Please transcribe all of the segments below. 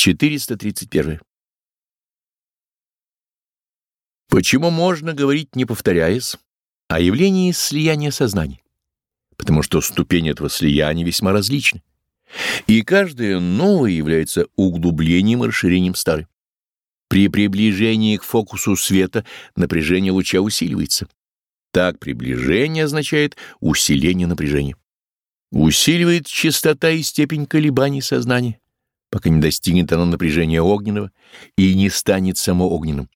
431. Почему можно говорить, не повторяясь, о явлении слияния сознаний? Потому что ступени этого слияния весьма различны, и каждое новое является углублением и расширением старой. При приближении к фокусу света напряжение луча усиливается. Так приближение означает усиление напряжения. Усиливает частота и степень колебаний сознания, пока не достигнет оно напряжения огненного и не станет само огненным.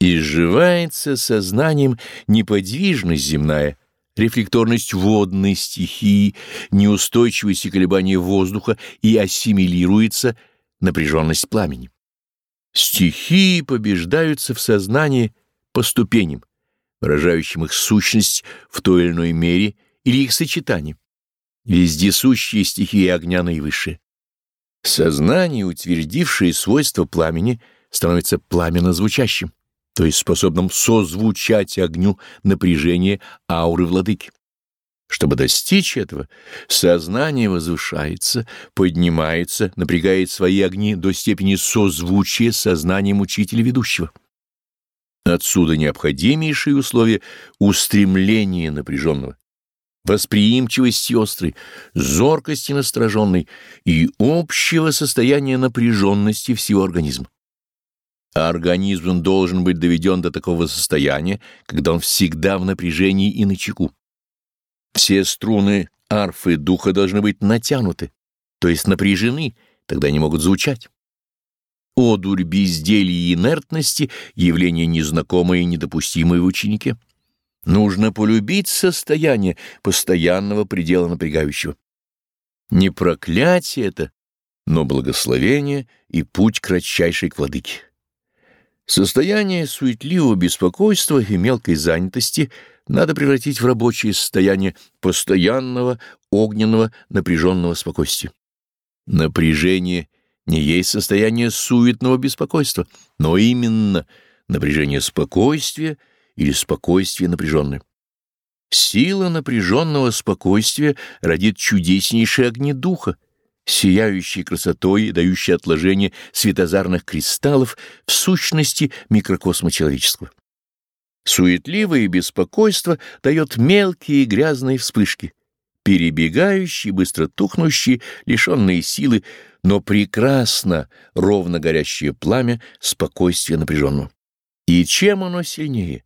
Изживается сознанием неподвижность земная, рефлекторность водной стихии, неустойчивость и колебания воздуха и ассимилируется напряженность пламени. Стихии побеждаются в сознании по ступеням, выражающим их сущность в той или иной мере или их сочетание. Вездесущие стихии огня наивысшие. Сознание, утвердившее свойства пламени, становится пламенно звучащим, то есть способным созвучать огню напряжение ауры владыки. Чтобы достичь этого, сознание возвышается, поднимается, напрягает свои огни до степени созвучия с сознанием учителя ведущего. Отсюда необходимейшие условия устремления напряженного, восприимчивости острой, зоркости настороженной и общего состояния напряженности всего организма. А организм должен быть доведен до такого состояния, когда он всегда в напряжении и начеку. Все струны арфы духа должны быть натянуты, то есть напряжены, тогда они могут звучать. Одурь безделия и инертности — явление незнакомое и недопустимое в ученике. Нужно полюбить состояние постоянного предела напрягающего. Не проклятие это, но благословение и путь кратчайший к владыке. Состояние суетливого беспокойства и мелкой занятости надо превратить в рабочее состояние постоянного, огненного, напряженного спокойствия. Напряжение не есть состояние суетного беспокойства, но именно напряжение спокойствия или спокойствие напряженное. Сила напряженного спокойствия родит чудеснейшие огни духа, сияющие красотой и дающие отложение светозарных кристаллов в сущности микрокосма человеческого. Суетливое беспокойство дает мелкие грязные вспышки, перебегающие, быстро тухнущие, лишенные силы, но прекрасно, ровно горящее пламя спокойствия напряженного. И чем оно сильнее,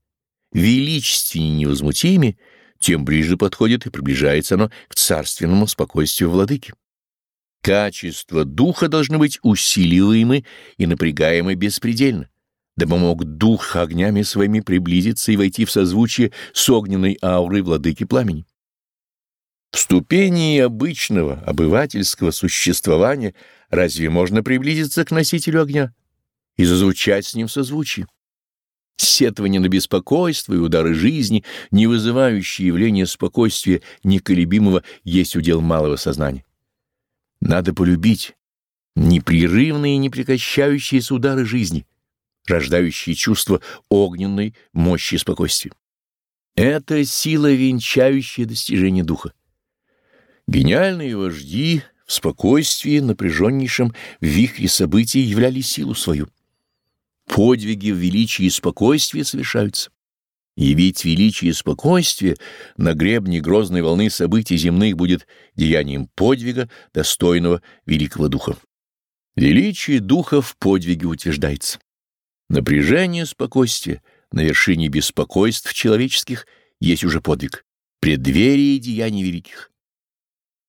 величественнее и невозмутимее, тем ближе подходит и приближается оно к царственному спокойствию владыки. Качества духа должны быть усиливаемы и напрягаемы беспредельно, дабы мог дух огнями своими приблизиться и войти в созвучие с огненной аурой владыки пламени. В ступени обычного, обывательского существования разве можно приблизиться к носителю огня и зазвучать с ним в созвучии? Сетование на беспокойство и удары жизни, не вызывающие явления спокойствия неколебимого, есть удел малого сознания. Надо полюбить непрерывные и непрекращающиеся удары жизни, рождающие чувство огненной мощи спокойствия. Это сила, венчающая достижение духа. Гениальные вожди в спокойствии, напряженнейшем вихре событий являли силу свою. Подвиги в величии и спокойствии совершаются. Явить величие и спокойствие на гребне грозной волны событий земных будет деянием подвига, достойного великого духа. Величие духа в подвиге утверждается. Напряжение спокойствия на вершине беспокойств человеческих есть уже подвиг, преддверие деяний великих.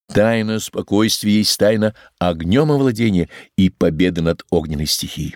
Тайна спокойствия есть тайна огнем овладения и победы над огненной стихией.